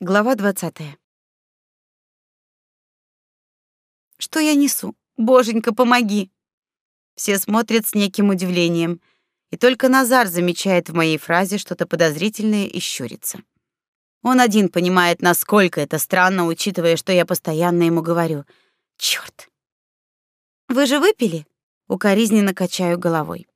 Глава 20. Что я несу? Боженька, помоги. Все смотрят с неким удивлением, и только Назар замечает в моей фразе что-то подозрительное и щурится. Он один понимает, насколько это странно, учитывая, что я постоянно ему говорю: "Чёрт. Вы же выпили?" Укоризненно качаю головой.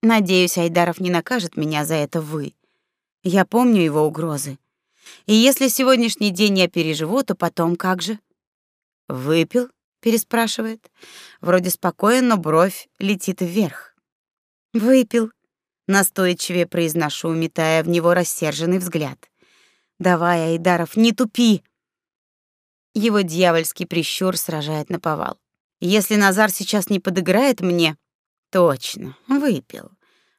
Надеюсь, Айдаров не накажет меня за это вы. Я помню его угрозы. И если сегодняшний день я переживу, то потом как же? Выпил? переспрашивает. Вроде спокоен, но бровь летит вверх. Выпил, настойчивее произношу, метая в него рассерженный взгляд. Давай, Айдаров, не тупи. Его дьявольский прищур сражает наповал. Если Назар сейчас не подыграет мне, точно, выпил.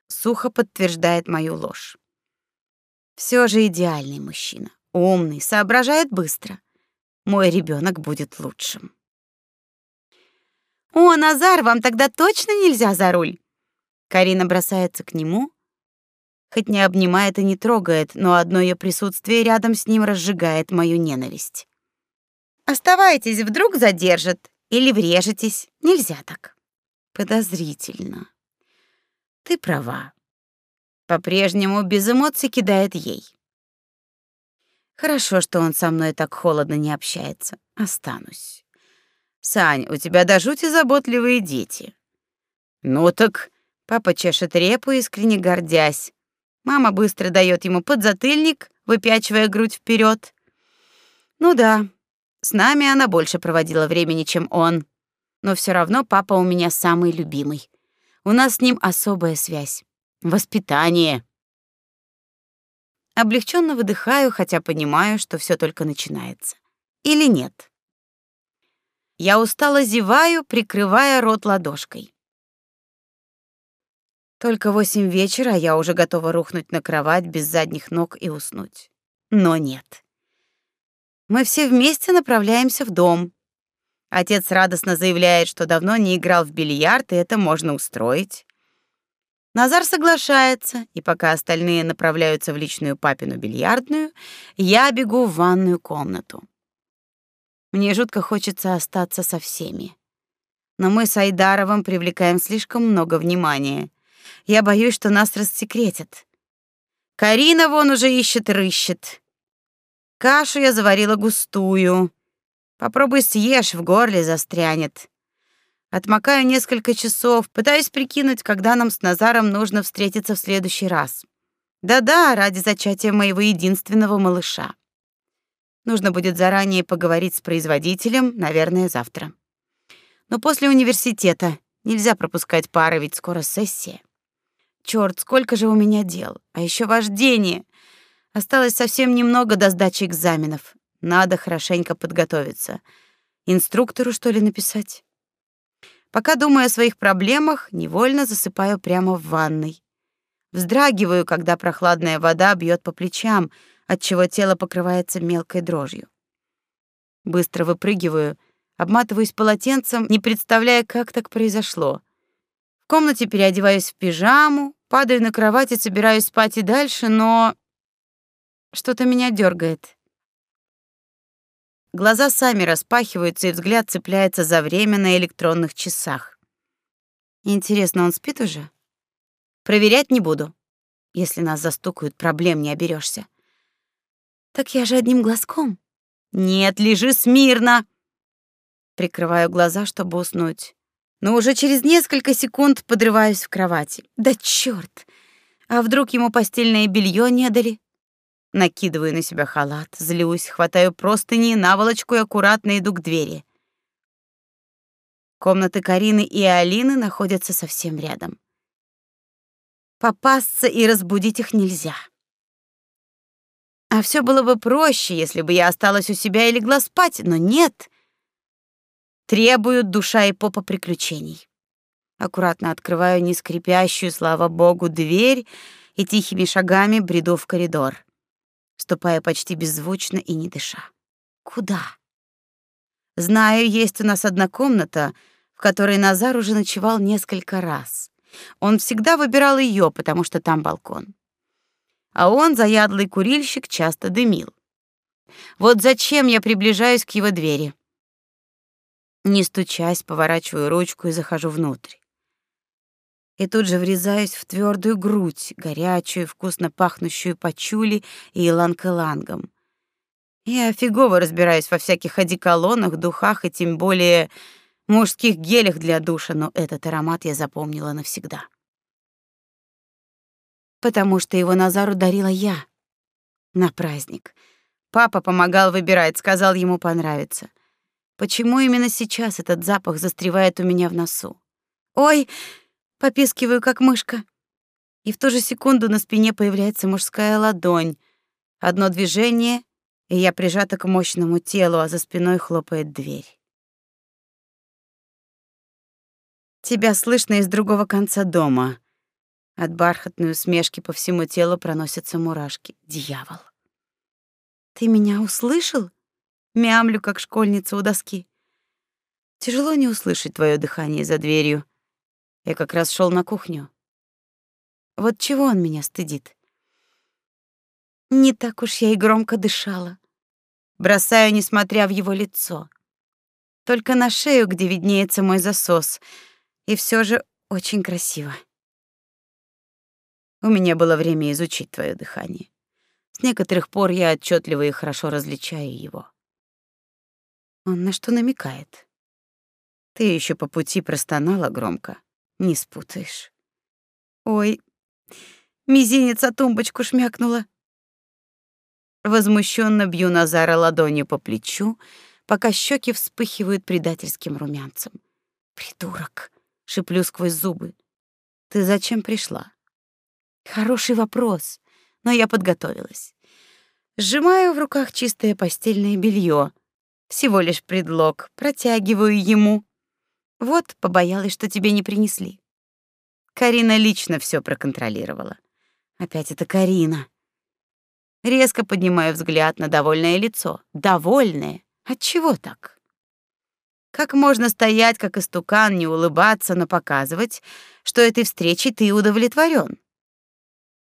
Сухо подтверждает мою ложь. Все же идеальный мужчина, умный, соображает быстро. Мой ребенок будет лучшим. О, Назар, вам тогда точно нельзя за руль. Карина бросается к нему, хоть не обнимает и не трогает, но одно ее присутствие рядом с ним разжигает мою ненависть. Оставайтесь, вдруг задержат или врежетесь. Нельзя так. Подозрительно. Ты права. По-прежнему без эмоций кидает ей. Хорошо, что он со мной так холодно не общается. Останусь. Сань, у тебя до жути заботливые дети. Ну так, папа чешет репу, искренне гордясь. Мама быстро дает ему подзатыльник, выпячивая грудь вперед. Ну да, с нами она больше проводила времени, чем он. Но все равно папа у меня самый любимый. У нас с ним особая связь. Воспитание. Облегченно выдыхаю, хотя понимаю, что все только начинается. Или нет? Я устало зеваю, прикрывая рот ладошкой. Только восемь вечера, а я уже готова рухнуть на кровать без задних ног и уснуть. Но нет. Мы все вместе направляемся в дом. Отец радостно заявляет, что давно не играл в бильярд, и это можно устроить. Назар соглашается, и пока остальные направляются в личную папину бильярдную, я бегу в ванную комнату. Мне жутко хочется остаться со всеми. Но мы с Айдаровым привлекаем слишком много внимания. Я боюсь, что нас рассекретят. Карина вон уже ищет-рыщет. Кашу я заварила густую. Попробуй съешь, в горле застрянет. Отмокаю несколько часов, пытаюсь прикинуть, когда нам с Назаром нужно встретиться в следующий раз. Да-да, ради зачатия моего единственного малыша. Нужно будет заранее поговорить с производителем, наверное, завтра. Но после университета нельзя пропускать пары, ведь скоро сессия. Чёрт, сколько же у меня дел. А еще вождение. Осталось совсем немного до сдачи экзаменов. Надо хорошенько подготовиться. Инструктору что ли написать? Пока думаю о своих проблемах, невольно засыпаю прямо в ванной. Вздрагиваю, когда прохладная вода бьет по плечам, отчего тело покрывается мелкой дрожью. Быстро выпрыгиваю, обматываюсь полотенцем, не представляя, как так произошло. В комнате переодеваюсь в пижаму, падаю на кровать и собираюсь спать и дальше, но что-то меня дергает. Глаза сами распахиваются, и взгляд цепляется за время на электронных часах. Интересно, он спит уже? Проверять не буду. Если нас застукают, проблем не оберешься. Так я же одним глазком. Нет, лежи смирно. Прикрываю глаза, чтобы уснуть. Но уже через несколько секунд подрываюсь в кровати. Да чёрт! А вдруг ему постельное белье не дали? Накидываю на себя халат, злюсь, хватаю простыни, наволочку и аккуратно иду к двери. Комнаты Карины и Алины находятся совсем рядом. Попасться и разбудить их нельзя. А все было бы проще, если бы я осталась у себя и легла спать, но нет. Требуют душа и попа приключений. Аккуратно открываю нескрипящую, слава богу, дверь и тихими шагами бреду в коридор ступая почти беззвучно и не дыша. Куда? Знаю, есть у нас одна комната, в которой Назар уже ночевал несколько раз. Он всегда выбирал ее, потому что там балкон. А он, заядлый курильщик, часто дымил. Вот зачем я приближаюсь к его двери? Не стучась, поворачиваю ручку и захожу внутрь. И тут же врезаюсь в твердую грудь, горячую, вкусно пахнущую пачули и иланг-илангом. Я фигово разбираюсь во всяких одеколонах, духах и тем более мужских гелях для душа, но этот аромат я запомнила навсегда. Потому что его Назару дарила я на праздник. Папа помогал выбирать, сказал, ему понравится. Почему именно сейчас этот запах застревает у меня в носу? Ой, попискиваю как мышка. И в ту же секунду на спине появляется мужская ладонь. Одно движение, и я прижата к мощному телу, а за спиной хлопает дверь. Тебя слышно из другого конца дома. От бархатной усмешки по всему телу проносятся мурашки. Дьявол. Ты меня услышал? Мямлю, как школьница у доски. Тяжело не услышать твое дыхание за дверью. Я как раз шел на кухню. Вот чего он меня стыдит? Не так уж я и громко дышала. Бросаю, несмотря в его лицо. Только на шею, где виднеется мой засос. И все же очень красиво. У меня было время изучить твое дыхание. С некоторых пор я отчетливо и хорошо различаю его. Он на что намекает? Ты еще по пути простонала громко. Не спутаешь. Ой, мизинец о тумбочку шмякнула. Возмущенно бью Назара ладонью по плечу, пока щеки вспыхивают предательским румянцем. Придурок, шиплю сквозь зубы. Ты зачем пришла? Хороший вопрос, но я подготовилась. Сжимаю в руках чистое постельное белье. Всего лишь предлог, протягиваю ему. Вот, побоялась, что тебе не принесли. Карина лично все проконтролировала. Опять это Карина. Резко поднимаю взгляд на довольное лицо. Довольное? От чего так? Как можно стоять как истукан, не улыбаться, но показывать, что этой встречей ты удовлетворен?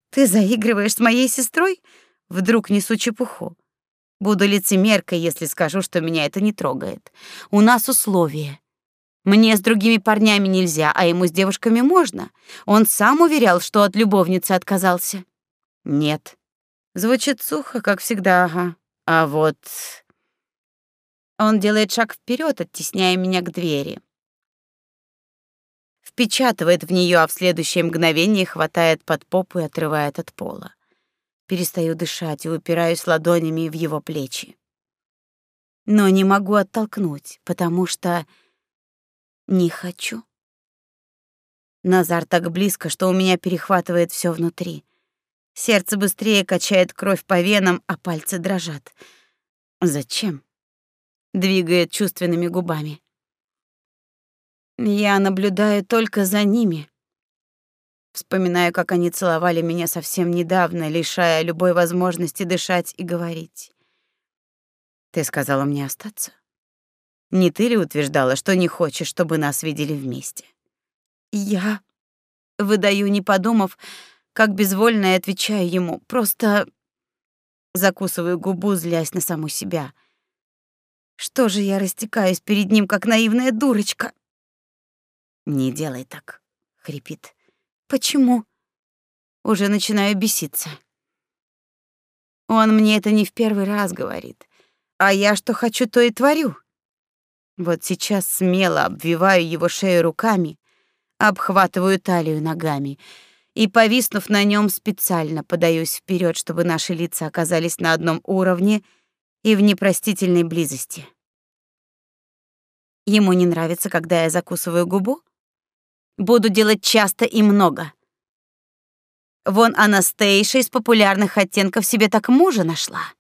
Ты заигрываешь с моей сестрой? Вдруг несу чепуху. Буду лицемеркой, если скажу, что меня это не трогает. У нас условия. Мне с другими парнями нельзя, а ему с девушками можно. Он сам уверял, что от любовницы отказался. Нет. Звучит сухо, как всегда, ага. А вот... Он делает шаг вперед, оттесняя меня к двери. Впечатывает в нее, а в следующее мгновение хватает под попу и отрывает от пола. Перестаю дышать и упираюсь ладонями в его плечи. Но не могу оттолкнуть, потому что не хочу. Назар так близко, что у меня перехватывает все внутри. Сердце быстрее качает кровь по венам, а пальцы дрожат. Зачем? Двигает чувственными губами. Я наблюдаю только за ними. Вспоминаю, как они целовали меня совсем недавно, лишая любой возможности дышать и говорить. Ты сказала мне остаться? Не ты ли утверждала, что не хочешь, чтобы нас видели вместе? Я выдаю, не подумав, как безвольно и отвечаю ему. Просто закусываю губу, злясь на саму себя. Что же я растекаюсь перед ним, как наивная дурочка? Не делай так, хрипит. Почему? Уже начинаю беситься. Он мне это не в первый раз говорит, а я что хочу, то и творю. Вот сейчас смело обвиваю его шею руками, обхватываю талию ногами и, повиснув на нем, специально подаюсь вперед, чтобы наши лица оказались на одном уровне и в непростительной близости. Ему не нравится, когда я закусываю губу? Буду делать часто и много. Вон Анастейша из популярных оттенков себе так мужа нашла.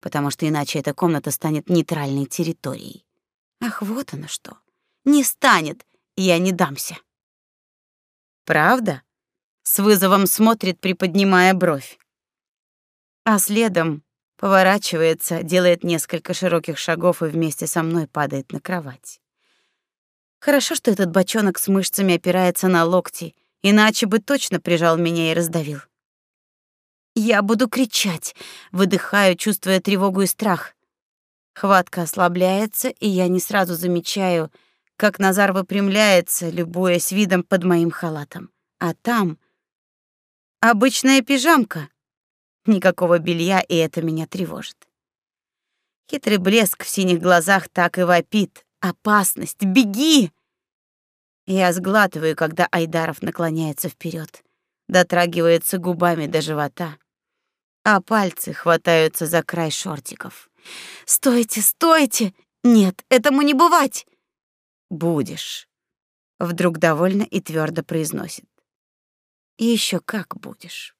Потому что иначе эта комната станет нейтральной территорией. Ах, вот оно что. Не станет, я не дамся. Правда? с вызовом смотрит, приподнимая бровь. А следом поворачивается, делает несколько широких шагов и вместе со мной падает на кровать. Хорошо, что этот бочонок с мышцами опирается на локти, иначе бы точно прижал меня и раздавил. Я буду кричать, выдыхаю, чувствуя тревогу и страх. Хватка ослабляется, и я не сразу замечаю, как Назар выпрямляется, любуясь видом под моим халатом. А там обычная пижамка. Никакого белья, и это меня тревожит. Хитрый блеск в синих глазах так и вопит. «Опасность! Беги!» Я сглатываю, когда Айдаров наклоняется вперед, дотрагивается губами до живота, а пальцы хватаются за край шортиков. «Стойте, стойте! Нет, этому не бывать!» «Будешь», — вдруг довольно и твердо произносит. «И еще как будешь».